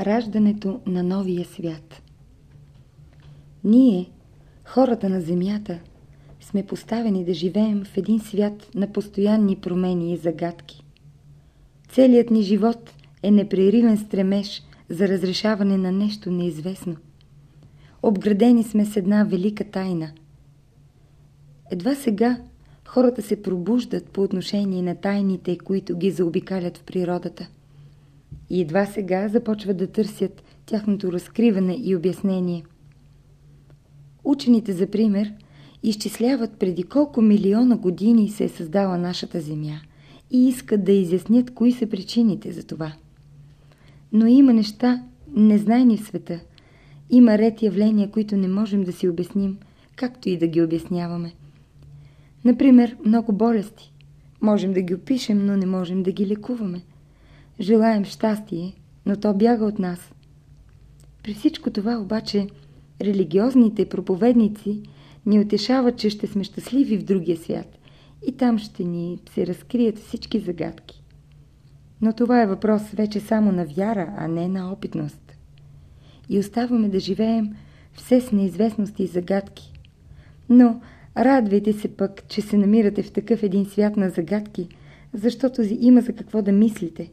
Раждането на новия свят Ние, хората на Земята, сме поставени да живеем в един свят на постоянни промени и загадки. Целият ни живот е непреривен стремеж за разрешаване на нещо неизвестно. Обградени сме с една велика тайна. Едва сега хората се пробуждат по отношение на тайните, които ги заобикалят в природата. И едва сега започват да търсят тяхното разкриване и обяснение. Учените, за пример, изчисляват преди колко милиона години се е създала нашата Земя и искат да изяснят кои са причините за това. Но има неща, незнайни в света. Има ред явления, които не можем да си обясним, както и да ги обясняваме. Например, много болести. Можем да ги опишем, но не можем да ги лекуваме. Желаем щастие, но то бяга от нас. При всичко това обаче религиозните проповедници ни утешават, че ще сме щастливи в другия свят и там ще ни се разкрият всички загадки. Но това е въпрос вече само на вяра, а не на опитност. И оставаме да живеем все с неизвестности и загадки. Но радвайте се пък, че се намирате в такъв един свят на загадки, защото има за какво да мислите.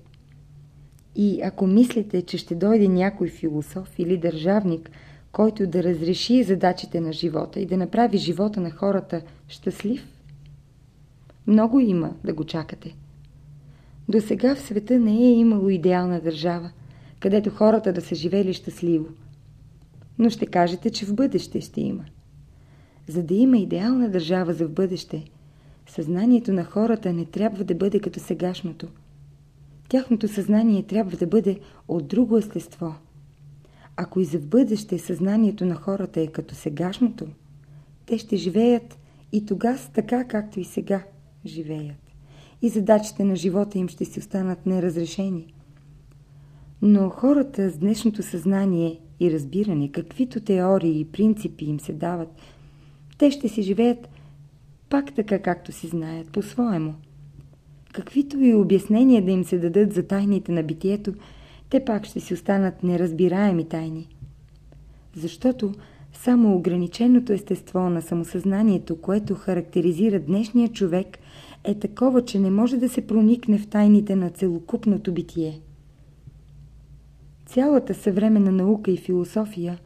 И ако мислите, че ще дойде някой философ или държавник, който да разреши задачите на живота и да направи живота на хората щастлив, много има да го чакате. До сега в света не е имало идеална държава, където хората да са живели щастливо. Но ще кажете, че в бъдеще ще има. За да има идеална държава за в бъдеще, съзнанието на хората не трябва да бъде като сегашното. Тяхното съзнание трябва да бъде от друго естество. Ако и за в бъдеще съзнанието на хората е като сегашното, те ще живеят и тогава така, както и сега живеят и задачите на живота им ще си останат неразрешени. Но хората с днешното съзнание и разбиране, каквито теории и принципи им се дават, те ще си живеят пак така, както си знаят, по-своему. Каквито и обяснения да им се дадат за тайните на битието, те пак ще си останат неразбираеми тайни. Защото само ограниченото естество на самосъзнанието, което характеризира днешния човек, е такова, че не може да се проникне в тайните на целокупното битие. Цялата съвременна наука и философия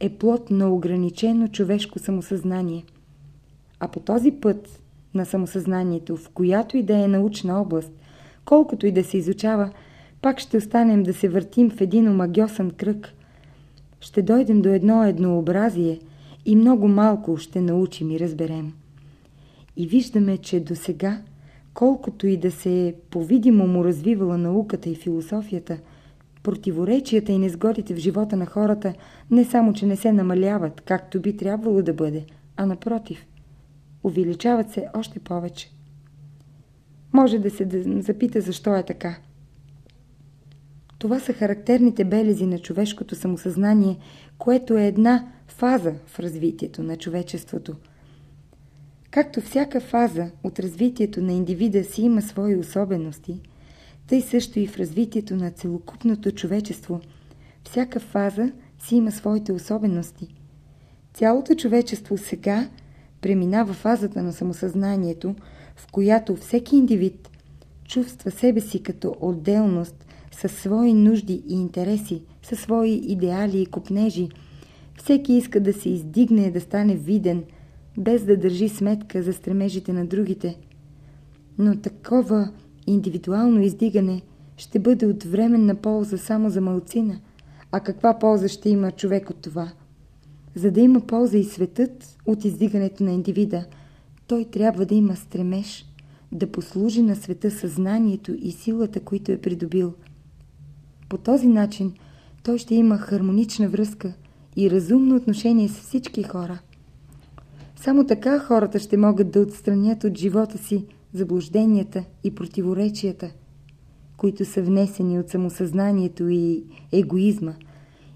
е плод на ограничено човешко самосъзнание. А по този път на самосъзнанието, в която и да е научна област, колкото и да се изучава, пак ще останем да се въртим в един омагьосан кръг. Ще дойдем до едно еднообразие и много малко ще научим и разберем. И виждаме, че до сега, колкото и да се е по-видимо му развивала науката и философията, противоречията и незгодите в живота на хората не само, че не се намаляват, както би трябвало да бъде, а напротив, увеличават се още повече. Може да се запита защо е така. Това са характерните белези на човешкото самосъзнание, което е една фаза в развитието на човечеството – Както всяка фаза от развитието на индивида си има свои особености, тъй също и в развитието на целокупното човечество, всяка фаза си има своите особености. Цялото човечество сега преминава фазата на самосъзнанието, в която всеки индивид чувства себе си като отделност, със свои нужди и интереси, със свои идеали и купнежи. Всеки иска да се издигне, да стане виден – без да държи сметка за стремежите на другите. Но такова индивидуално издигане ще бъде от временна полза само за малцина. А каква полза ще има човек от това? За да има полза и светът от издигането на индивида, той трябва да има стремеж да послужи на света съзнанието и силата, които е придобил. По този начин той ще има хармонична връзка и разумно отношение с всички хора – само така хората ще могат да отстранят от живота си заблужденията и противоречията, които са внесени от самосъзнанието и егоизма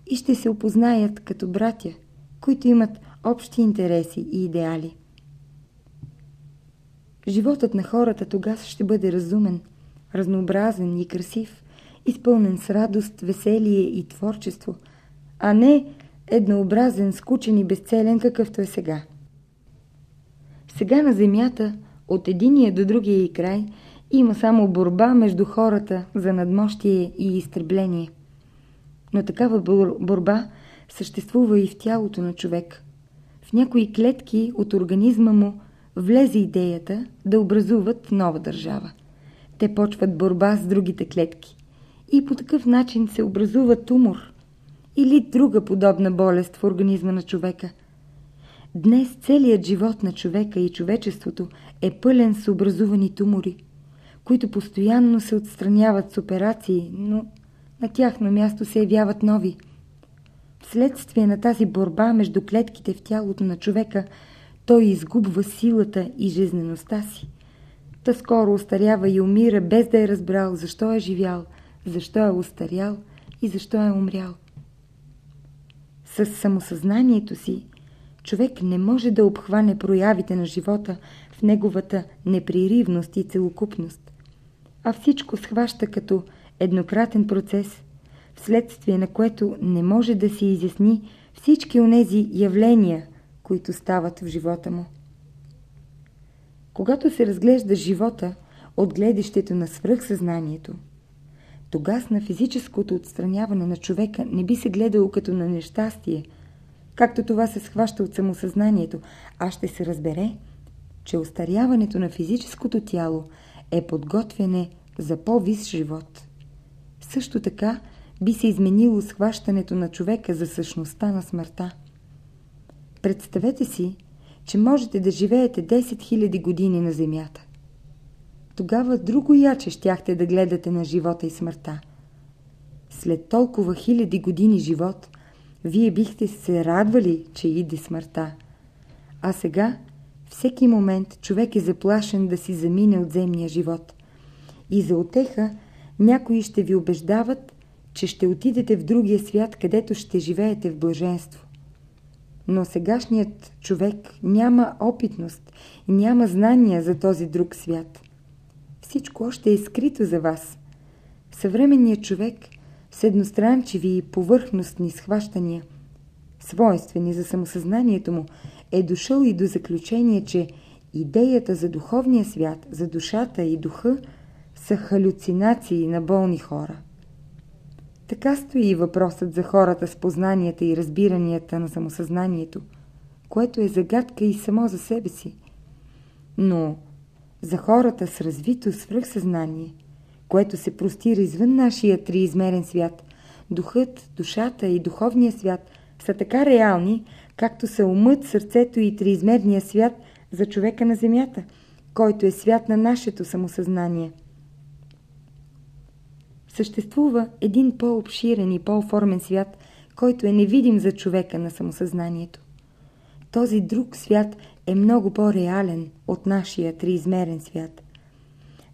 и ще се опознаят като братя, които имат общи интереси и идеали. Животът на хората тогава ще бъде разумен, разнообразен и красив изпълнен с радост, веселие и творчество, а не еднообразен, скучен и безцелен, какъвто е сега. Сега на земята, от единия до другия и край, има само борба между хората за надмощие и изтребление. Но такава борба съществува и в тялото на човек. В някои клетки от организма му влезе идеята да образуват нова държава. Те почват борба с другите клетки. И по такъв начин се образува тумор или друга подобна болест в организма на човека. Днес целият живот на човека и човечеството е пълен с образувани тумори, които постоянно се отстраняват с операции, но на тяхно място се явяват нови. Вследствие на тази борба между клетките в тялото на човека, той изгубва силата и жизнеността си. Та скоро устарява и умира, без да е разбрал защо е живял, защо е устарял и защо е умрял. С самосъзнанието си човек не може да обхване проявите на живота в неговата непреривност и целокупност, а всичко схваща като еднократен процес, вследствие на което не може да се изясни всички онези явления, които стават в живота му. Когато се разглежда живота от гледището на свръхсъзнанието, тогас на физическото отстраняване на човека не би се гледало като на нещастие, както това се схваща от самосъзнанието, а ще се разбере, че остаряването на физическото тяло е подготвяне за по-вис живот. Също така би се изменило схващането на човека за същността на смъртта. Представете си, че можете да живеете 10 000 години на Земята. Тогава друго яче щяхте да гледате на живота и смъртта. След толкова хиляди години живот, вие бихте се радвали, че иде смъртта. А сега, всеки момент, човек е заплашен да си замине от земния живот. И за отеха, някои ще ви убеждават, че ще отидете в другия свят, където ще живеете в блаженство. Но сегашният човек няма опитност няма знания за този друг свят. Всичко още е скрито за вас. Съвременният човек с едностранчиви и повърхностни схващания, свойствени за самосъзнанието му, е дошъл и до заключение, че идеята за духовния свят, за душата и духа са халюцинации на болни хора. Така стои и въпросът за хората с познанията и разбиранията на самосъзнанието, което е загадка и само за себе си. Но за хората с развито свръхсъзнание, което се простира извън нашия триизмерен свят, духът, душата и духовния свят са така реални, както са умът, сърцето и триизмерния свят за човека на земята, който е свят на нашето самосъзнание – Съществува един по-обширен и по-оформен свят, който е невидим за човека на самосъзнанието. Този друг свят е много по-реален от нашия триизмерен свят.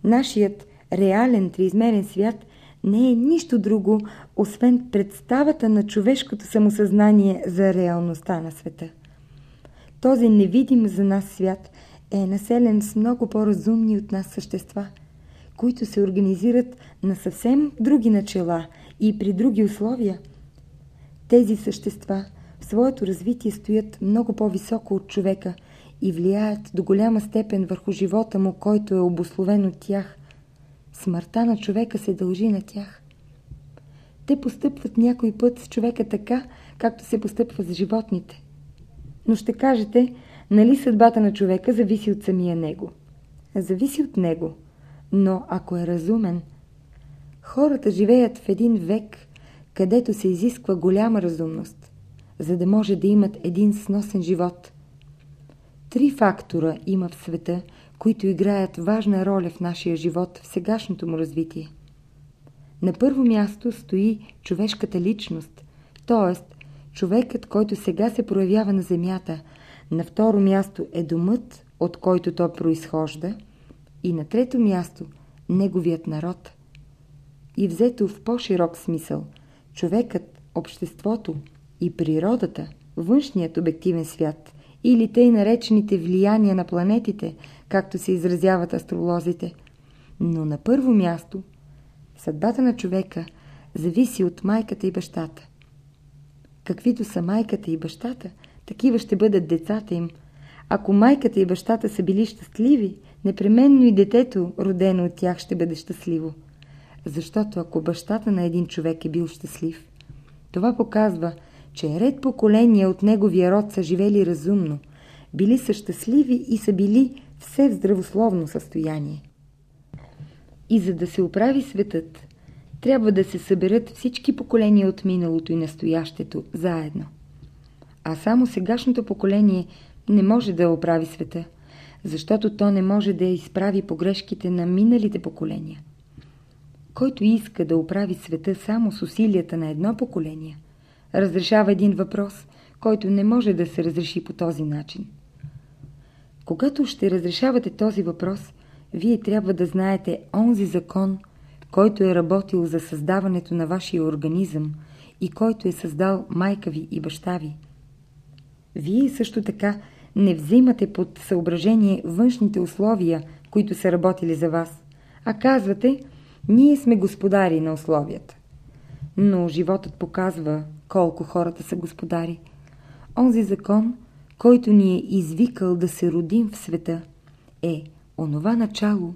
Нашият реален триизмерен свят не е нищо друго, освен представата на човешкото самосъзнание за реалността на света. Този невидим за нас свят е населен с много по-разумни от нас същества – които се организират на съвсем други начала и при други условия. Тези същества в своето развитие стоят много по-високо от човека и влияят до голяма степен върху живота му, който е обословен от тях. Смъртта на човека се дължи на тях. Те постъпват някой път с човека така, както се постъпва с животните. Но ще кажете, нали съдбата на човека зависи от самия него? Зависи от него – но ако е разумен. Хората живеят в един век, където се изисква голяма разумност, за да може да имат един сносен живот. Три фактора има в света, които играят важна роля в нашия живот в сегашното му развитие. На първо място стои човешката личност, т.е. човекът, който сега се проявява на земята. На второ място е домът, от който той произхожда – и на трето място – неговият народ. И взето в по-широк смисъл, човекът, обществото и природата, външният обективен свят или тъй наречените влияния на планетите, както се изразяват астролозите. Но на първо място Съдбата на човека зависи от майката и бащата. Каквито са майката и бащата, такива ще бъдат децата им. Ако майката и бащата са били щастливи, непременно и детето, родено от тях, ще бъде щастливо. Защото ако бащата на един човек е бил щастлив, това показва, че ред поколения от неговия род са живели разумно, били са щастливи и са били все в здравословно състояние. И за да се оправи светът, трябва да се съберат всички поколения от миналото и настоящето заедно. А само сегашното поколение не може да оправи света, защото то не може да изправи погрешките на миналите поколения. Който иска да оправи света само с усилията на едно поколение, разрешава един въпрос, който не може да се разреши по този начин. Когато ще разрешавате този въпрос, вие трябва да знаете онзи закон, който е работил за създаването на вашия организъм и който е създал майка ви и баща ви. Вие също така не взимате под съображение външните условия, които са работили за вас, а казвате, ние сме господари на условията. Но животът показва колко хората са господари. Онзи закон, който ни е извикал да се родим в света, е онова начало,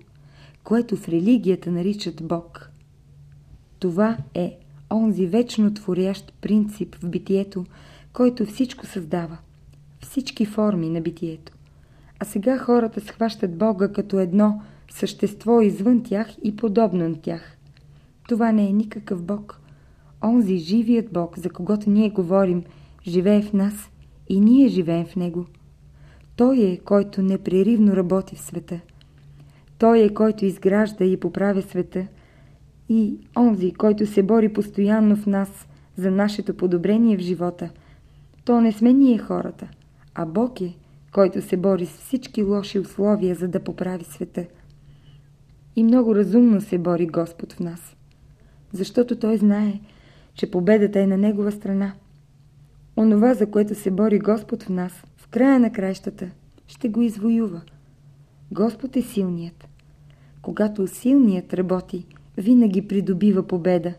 което в религията наричат Бог. Това е онзи вечно творящ принцип в битието, който всичко създава, всички форми на битието. А сега хората схващат Бога като едно същество извън тях и подобно на тях. Това не е никакъв Бог. Онзи живият Бог, за когото ние говорим, живее в нас и ние живеем в Него. Той е, който непреривно работи в света. Той е, който изгражда и поправя света и онзи, който се бори постоянно в нас за нашето подобрение в живота. То не сме ние хората, а Бог е, който се бори с всички лоши условия, за да поправи света. И много разумно се бори Господ в нас, защото Той знае, че победата е на Негова страна. Онова, за което се бори Господ в нас, в края на краищата, ще го извоюва. Господ е силният. Когато силният работи, винаги придобива победа.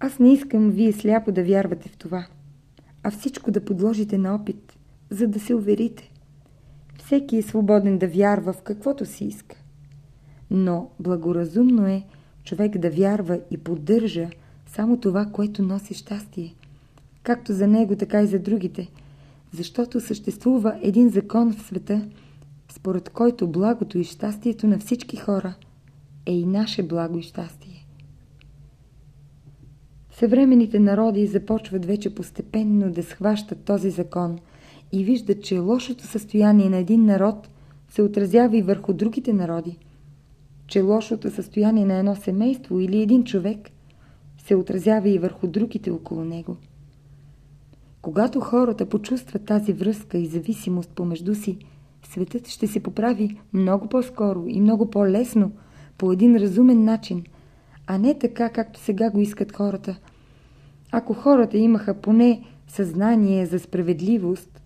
Аз не искам вие сляпо да вярвате в това, а всичко да подложите на опит, за да се уверите. Всеки е свободен да вярва в каквото си иска. Но благоразумно е човек да вярва и поддържа само това, което носи щастие. Както за него, така и за другите. Защото съществува един закон в света, според който благото и щастието на всички хора е и наше благо и щастие. Съвременните народи започват вече постепенно да схващат този закон и виждат, че лошото състояние на един народ се отразява и върху другите народи, че лошото състояние на едно семейство или един човек се отразява и върху другите около него. Когато хората почувстват тази връзка и зависимост помежду си, светът ще се поправи много по-скоро и много по-лесно, по един разумен начин, а не така, както сега го искат хората. Ако хората имаха поне съзнание за справедливост,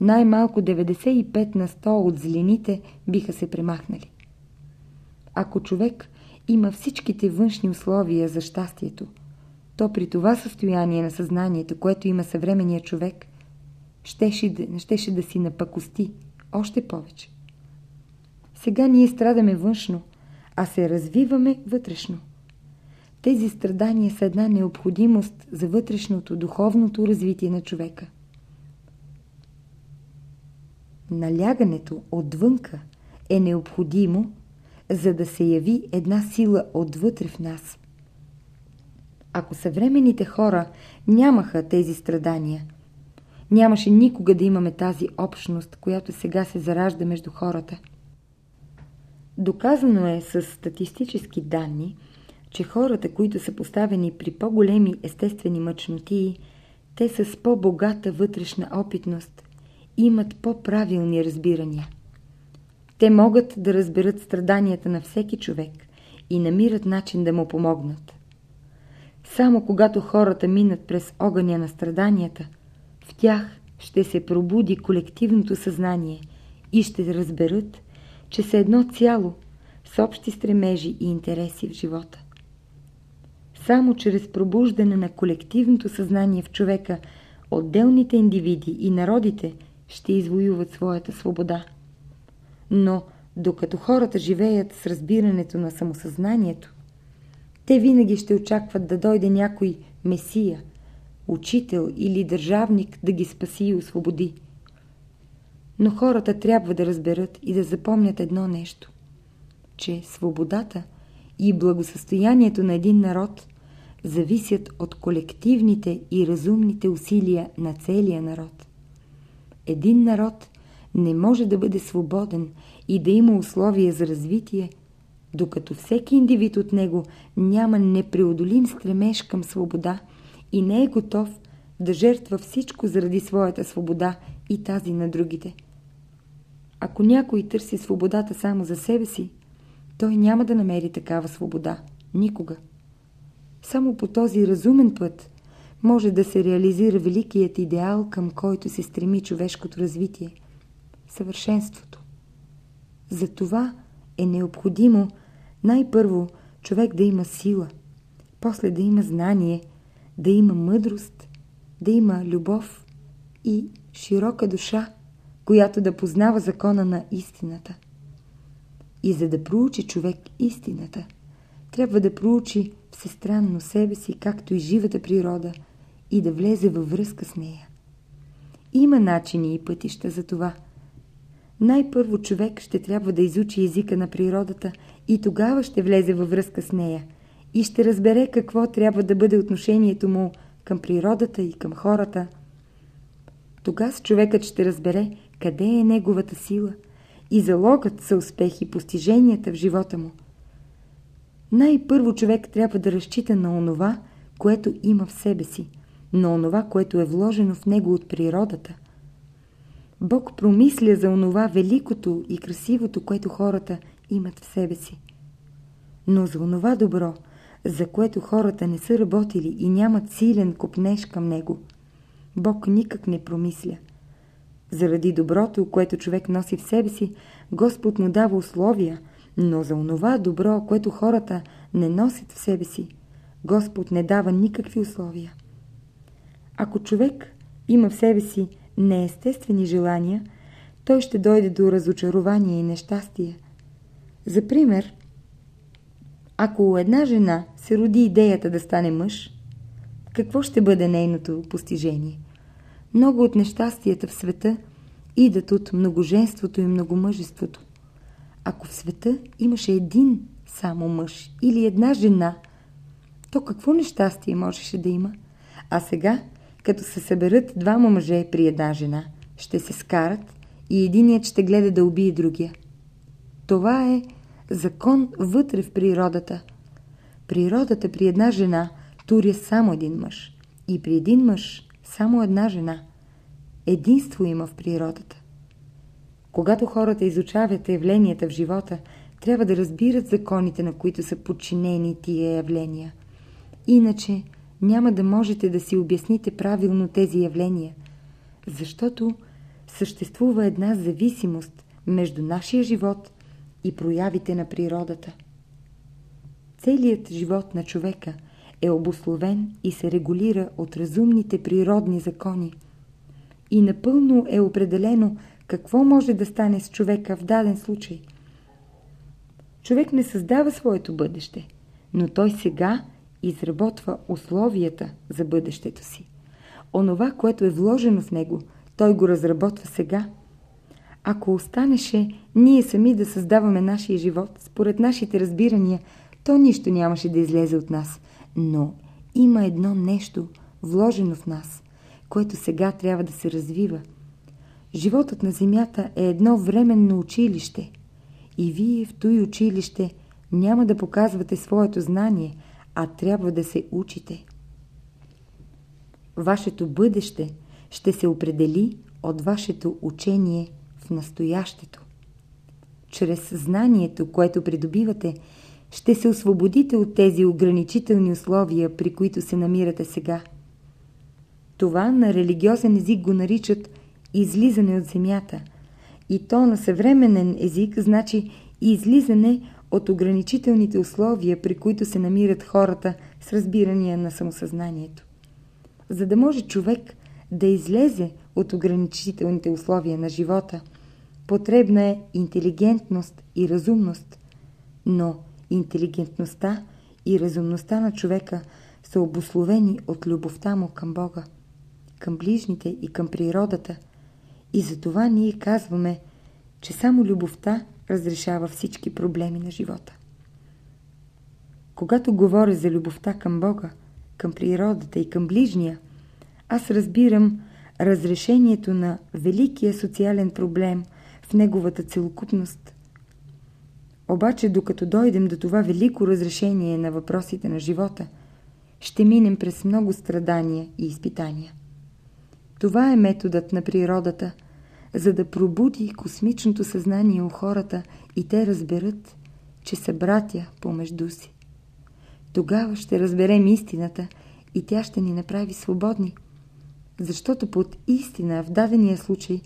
най-малко 95 на 100 от зелените биха се премахнали. Ако човек има всичките външни условия за щастието, то при това състояние на съзнанието, което има съвременния човек, щеше да, щеше да си напакости още повече. Сега ние страдаме външно, а се развиваме вътрешно. Тези страдания са една необходимост за вътрешното, духовното развитие на човека. Налягането отвънка е необходимо, за да се яви една сила отвътре в нас. Ако съвременните хора нямаха тези страдания, нямаше никога да имаме тази общност, която сега се заражда между хората. Доказано е с статистически данни, че хората, които са поставени при по-големи естествени мъчноти, те с по-богата вътрешна опитност, имат по-правилни разбирания. Те могат да разберат страданията на всеки човек и намират начин да му помогнат. Само когато хората минат през огъня на страданията, в тях ще се пробуди колективното съзнание и ще разберат, че са едно цяло, с общи стремежи и интереси в живота. Само чрез пробуждане на колективното съзнание в човека, отделните индивиди и народите ще извоюват своята свобода. Но, докато хората живеят с разбирането на самосъзнанието, те винаги ще очакват да дойде някой месия, учител или държавник да ги спаси и освободи. Но хората трябва да разберат и да запомнят едно нещо, че свободата и благосъстоянието на един народ зависят от колективните и разумните усилия на целия народ. Един народ не може да бъде свободен и да има условия за развитие, докато всеки индивид от него няма непреодолим стремеж към свобода и не е готов да жертва всичко заради своята свобода и тази на другите. Ако някой търси свободата само за себе си, той няма да намери такава свобода. Никога. Само по този разумен път може да се реализира великият идеал, към който се стреми човешкото развитие – съвършенството. За това е необходимо най-първо човек да има сила, после да има знание, да има мъдрост, да има любов и широка душа, която да познава закона на истината. И за да проучи човек истината, трябва да проучи всестранно себе си, както и живата природа, и да влезе във връзка с нея. Има начини и пътища за това. Най-първо човек ще трябва да изучи езика на природата и тогава ще влезе във връзка с нея и ще разбере какво трябва да бъде отношението му към природата и към хората. Тогава човекът ще разбере къде е неговата сила и залогът за успех и постиженията в живота му. Най-първо човек трябва да разчита на онова, което има в себе си, на онова, което е вложено в него от природата. Бог промисля за онова великото и красивото, което хората имат в себе си. Но за онова добро, за което хората не са работили и нямат силен копнеж към него, Бог никак не промисля. Заради доброто, което човек носи в себе си, Господ му дава условия, но за онова добро, което хората не носят в себе си, Господ не дава никакви условия. Ако човек има в себе си неестествени желания, той ще дойде до разочарование и нещастие. За пример, ако една жена се роди идеята да стане мъж, какво ще бъде нейното постижение? Много от нещастията в света идат от многоженството и многомъжеството. Ако в света имаше един само мъж или една жена, то какво нещастие можеше да има? А сега, като се съберат двама мъже при една жена, ще се скарат и единият ще гледа да убие другия. Това е закон вътре в природата. Природата при една жена туря само един мъж и при един мъж само една жена. Единство има в природата. Когато хората изучават явленията в живота, трябва да разбират законите, на които са подчинени тия явления. Иначе няма да можете да си обясните правилно тези явления, защото съществува една зависимост между нашия живот и проявите на природата. Целият живот на човека е обословен и се регулира от разумните природни закони и напълно е определено какво може да стане с човека в даден случай. Човек не създава своето бъдеще, но той сега изработва условията за бъдещето си. Онова, което е вложено в него, той го разработва сега. Ако останеше ние сами да създаваме нашия живот, според нашите разбирания, то нищо нямаше да излезе от нас. Но има едно нещо, вложено в нас, което сега трябва да се развива – Животът на Земята е едно временно училище и вие в той училище няма да показвате своето знание, а трябва да се учите. Вашето бъдеще ще се определи от вашето учение в настоящето. Чрез знанието, което придобивате, ще се освободите от тези ограничителни условия, при които се намирате сега. Това на религиозен език го наричат излизане от земята. И то на съвременен език значи излизане от ограничителните условия, при които се намират хората с разбирания на самосъзнанието. За да може човек да излезе от ограничителните условия на живота, потребна е интелигентност и разумност, но интелигентността и разумността на човека са обословени от любовта му към Бога, към ближните и към природата, и затова ние казваме, че само любовта разрешава всички проблеми на живота. Когато говоря за любовта към Бога, към природата и към ближния, аз разбирам разрешението на великия социален проблем в неговата целокупност. Обаче, докато дойдем до това велико разрешение на въпросите на живота, ще минем през много страдания и изпитания. Това е методът на природата – за да пробуди космичното съзнание у хората и те разберат, че са братя помежду си. Тогава ще разберем истината и тя ще ни направи свободни. Защото под истина в дадения случай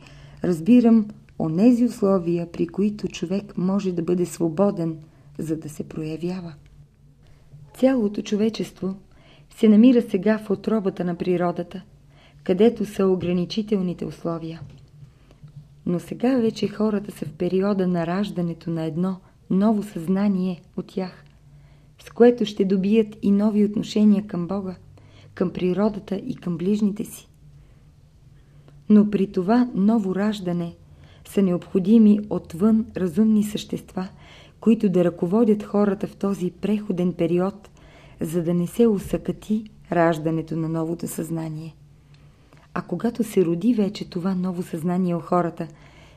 разбирам онези условия, при които човек може да бъде свободен, за да се проявява. Цялото човечество се намира сега в отробата на природата, където са ограничителните условия. Но сега вече хората са в периода на раждането на едно ново съзнание от тях, с което ще добият и нови отношения към Бога, към природата и към ближните си. Но при това ново раждане са необходими отвън разумни същества, които да ръководят хората в този преходен период, за да не се усъкати раждането на новото съзнание. А когато се роди вече това ново съзнание у хората,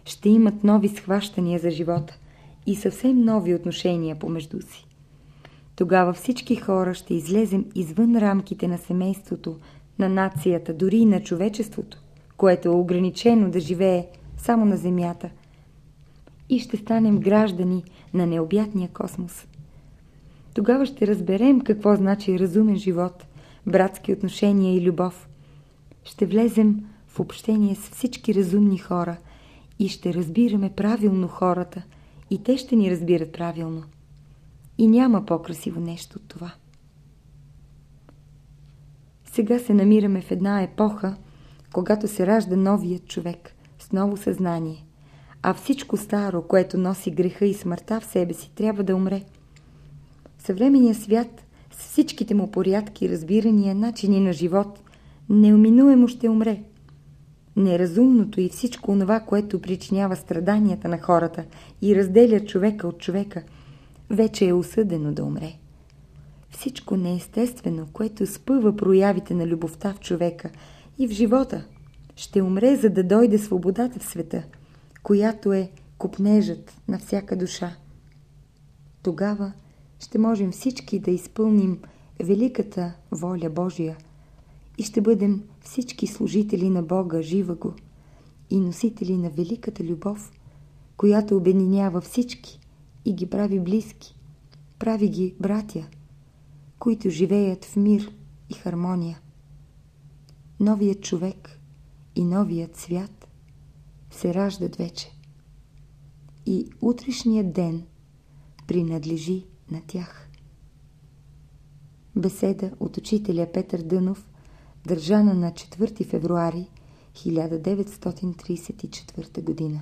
ще имат нови схващания за живота и съвсем нови отношения помежду си. Тогава всички хора ще излезем извън рамките на семейството, на нацията, дори и на човечеството, което е ограничено да живее само на Земята и ще станем граждани на необятния космос. Тогава ще разберем какво значи разумен живот, братски отношения и любов – ще влезем в общение с всички разумни хора и ще разбираме правилно хората и те ще ни разбират правилно. И няма по-красиво нещо от това. Сега се намираме в една епоха, когато се ражда новият човек с ново съзнание, а всичко старо, което носи греха и смъртта в себе си, трябва да умре. Съвременният свят с всичките му порядки, разбирания, начини на живот неуминуемо ще умре. Неразумното и всичко това, което причинява страданията на хората и разделя човека от човека, вече е осъдено да умре. Всичко неестествено, което спъва проявите на любовта в човека и в живота, ще умре, за да дойде свободата в света, която е купнежът на всяка душа. Тогава ще можем всички да изпълним великата воля Божия – и ще бъдем всички служители на Бога, жива го, и носители на великата любов, която обединява всички и ги прави близки, прави ги братя, които живеят в мир и хармония. Новият човек и новият свят се раждат вече. И утрешният ден принадлежи на тях. Беседа от учителя Петър Дънов държана на 4 февруари 1934 година.